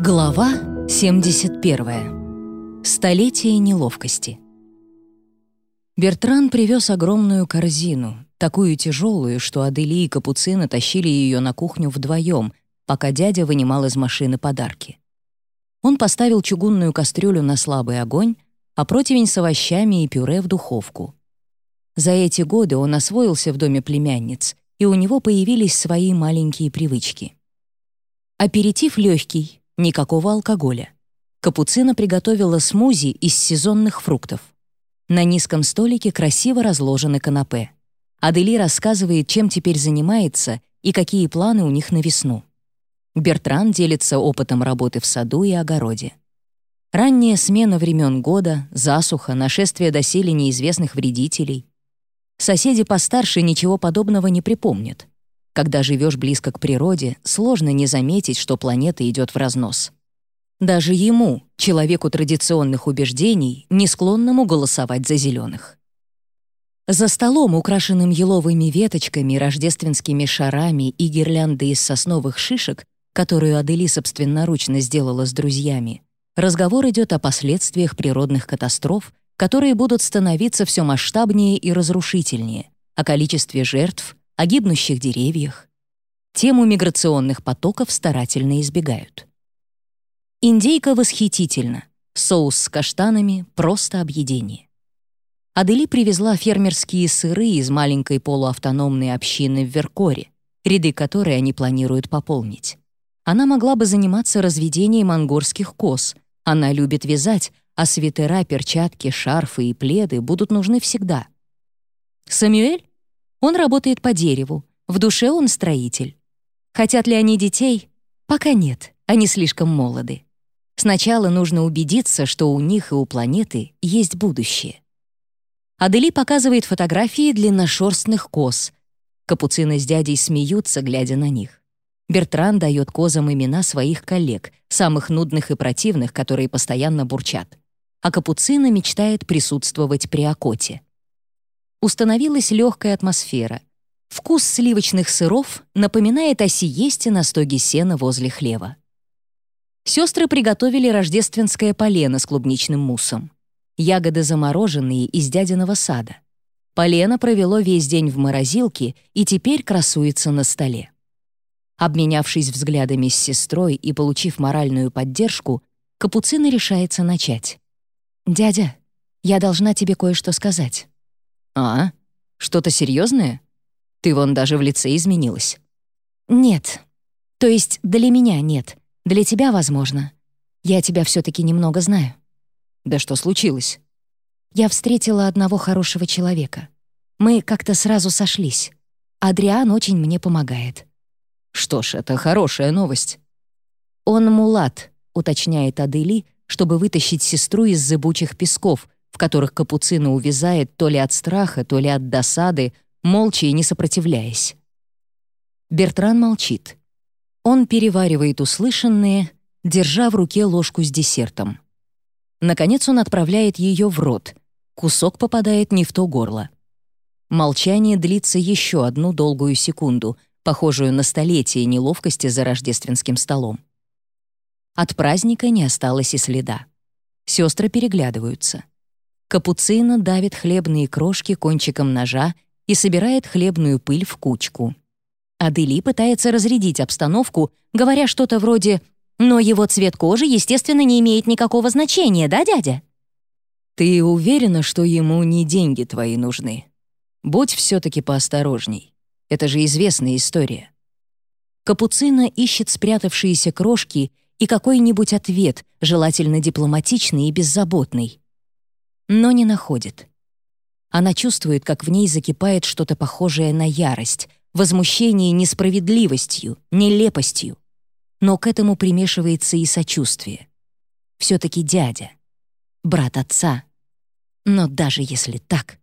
Глава 71. Столетие неловкости. Бертран привез огромную корзину, такую тяжелую, что Адели и Капуцина тащили ее на кухню вдвоем, пока дядя вынимал из машины подарки. Он поставил чугунную кастрюлю на слабый огонь, а противень с овощами и пюре в духовку. За эти годы он освоился в доме племянниц, и у него появились свои маленькие привычки. Аперитив легкий, никакого алкоголя. Капуцина приготовила смузи из сезонных фруктов. На низком столике красиво разложены канапе. Адели рассказывает, чем теперь занимается и какие планы у них на весну. Бертран делится опытом работы в саду и огороде. Ранняя смена времен года, засуха, нашествие доселе неизвестных вредителей. Соседи постарше ничего подобного не припомнят. Когда живешь близко к природе, сложно не заметить, что планета идет в разнос. Даже ему, человеку традиционных убеждений, не склонному голосовать за зеленых. За столом, украшенным еловыми веточками, рождественскими шарами и гирляндой из сосновых шишек, которую Адели собственноручно сделала с друзьями, разговор идет о последствиях природных катастроф, которые будут становиться все масштабнее и разрушительнее, о количестве жертв, о гибнущих деревьях. Тему миграционных потоков старательно избегают. Индейка восхитительна. Соус с каштанами — просто объедение. Адели привезла фермерские сыры из маленькой полуавтономной общины в Веркоре, ряды которой они планируют пополнить. Она могла бы заниматься разведением ангорских коз. Она любит вязать, а свитера, перчатки, шарфы и пледы будут нужны всегда. Самюэль он работает по дереву, в душе он строитель. Хотят ли они детей? Пока нет, они слишком молоды. Сначала нужно убедиться, что у них и у планеты есть будущее. Адели показывает фотографии длинношерстных коз. Капуцины с дядей смеются, глядя на них. Бертран дает козам имена своих коллег, самых нудных и противных, которые постоянно бурчат. А Капуцина мечтает присутствовать при окоте установилась легкая атмосфера. Вкус сливочных сыров напоминает о сиесте на стоге сена возле хлева. Сестры приготовили рождественское полено с клубничным муссом. Ягоды замороженные из дядиного сада. Полено провело весь день в морозилке и теперь красуется на столе. Обменявшись взглядами с сестрой и получив моральную поддержку, Капуцина решается начать. «Дядя, я должна тебе кое-что сказать». «А? Что-то серьезное? Ты вон даже в лице изменилась». «Нет. То есть для меня нет. Для тебя, возможно. Я тебя все таки немного знаю». «Да что случилось?» «Я встретила одного хорошего человека. Мы как-то сразу сошлись. Адриан очень мне помогает». «Что ж, это хорошая новость». «Он мулат», — уточняет Адели, чтобы вытащить сестру из зыбучих песков, в которых капуцина увязает то ли от страха, то ли от досады, молча и не сопротивляясь. Бертран молчит. Он переваривает услышанное, держа в руке ложку с десертом. Наконец он отправляет ее в рот. Кусок попадает не в то горло. Молчание длится еще одну долгую секунду, похожую на столетие неловкости за рождественским столом. От праздника не осталось и следа. Сестры переглядываются. Капуцина давит хлебные крошки кончиком ножа и собирает хлебную пыль в кучку. Адели пытается разрядить обстановку, говоря что-то вроде «Но его цвет кожи, естественно, не имеет никакого значения, да, дядя?» «Ты уверена, что ему не деньги твои нужны? Будь все-таки поосторожней. Это же известная история». Капуцина ищет спрятавшиеся крошки и какой-нибудь ответ, желательно дипломатичный и беззаботный но не находит. Она чувствует, как в ней закипает что-то похожее на ярость, возмущение несправедливостью, нелепостью. Но к этому примешивается и сочувствие. Все-таки дядя, брат отца. Но даже если так...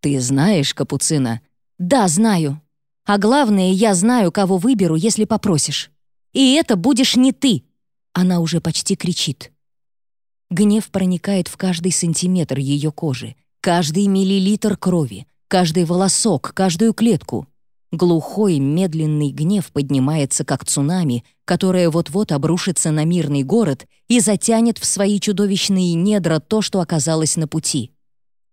«Ты знаешь, Капуцина?» «Да, знаю. А главное, я знаю, кого выберу, если попросишь. И это будешь не ты!» Она уже почти кричит. Гнев проникает в каждый сантиметр ее кожи, каждый миллилитр крови, каждый волосок, каждую клетку. Глухой, медленный гнев поднимается, как цунами, которое вот-вот обрушится на мирный город и затянет в свои чудовищные недра то, что оказалось на пути.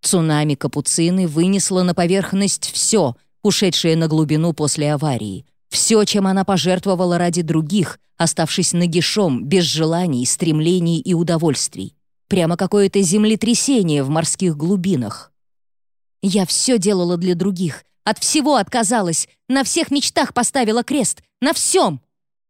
Цунами Капуцины вынесло на поверхность все, ушедшее на глубину после аварии, все, чем она пожертвовала ради других, оставшись нагишом, без желаний, стремлений и удовольствий. Прямо какое-то землетрясение в морских глубинах. Я все делала для других, от всего отказалась, на всех мечтах поставила крест, на всем.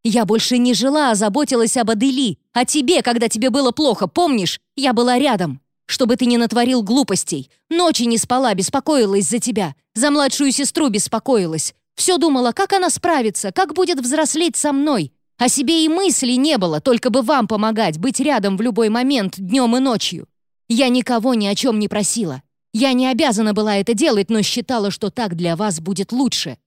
Я больше не жила, а заботилась об Адели, о тебе, когда тебе было плохо, помнишь? Я была рядом. Чтобы ты не натворил глупостей. Ночи не спала, беспокоилась за тебя. За младшую сестру беспокоилась. Все думала, как она справится, как будет взрослеть со мной. О себе и мысли не было, только бы вам помогать, быть рядом в любой момент, днем и ночью. Я никого ни о чем не просила. Я не обязана была это делать, но считала, что так для вас будет лучше.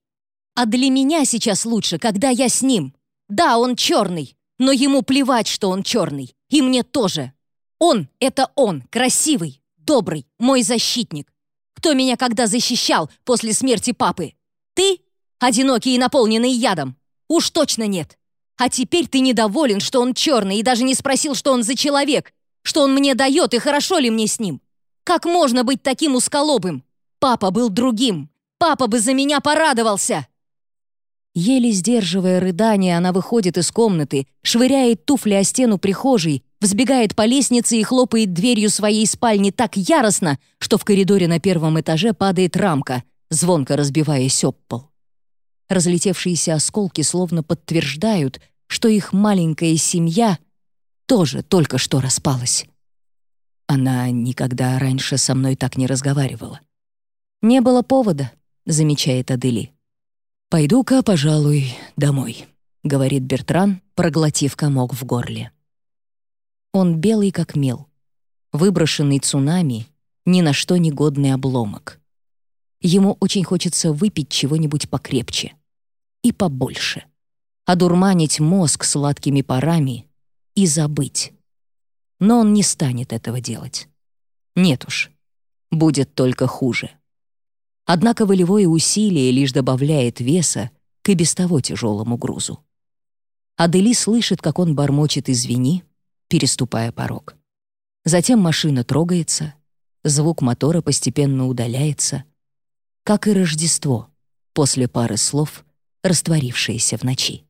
А для меня сейчас лучше, когда я с ним. Да, он черный, но ему плевать, что он черный. И мне тоже. Он — это он, красивый, добрый, мой защитник. Кто меня когда защищал после смерти папы? Ты? Одинокий и наполненный ядом? Уж точно нет. А теперь ты недоволен, что он черный, и даже не спросил, что он за человек, что он мне дает и хорошо ли мне с ним. Как можно быть таким усколобым? Папа был другим. Папа бы за меня порадовался!» Еле сдерживая рыдание, она выходит из комнаты, швыряет туфли о стену прихожей, взбегает по лестнице и хлопает дверью своей спальни так яростно, что в коридоре на первом этаже падает рамка, звонко разбиваясь об пол. Разлетевшиеся осколки словно подтверждают, что их маленькая семья тоже только что распалась. Она никогда раньше со мной так не разговаривала. «Не было повода», — замечает Адели. «Пойду-ка, пожалуй, домой», — говорит Бертран, проглотив комок в горле. Он белый как мел, выброшенный цунами, ни на что не годный обломок. Ему очень хочется выпить чего-нибудь покрепче и побольше, одурманить мозг сладкими парами и забыть но он не станет этого делать. Нет уж, будет только хуже. Однако волевое усилие лишь добавляет веса к и без того тяжелому грузу. Адели слышит, как он бормочет «извини», переступая порог. Затем машина трогается, звук мотора постепенно удаляется, как и Рождество, после пары слов, растворившееся в ночи.